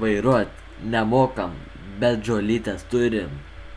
vairuot nemokam bet žolytės turim.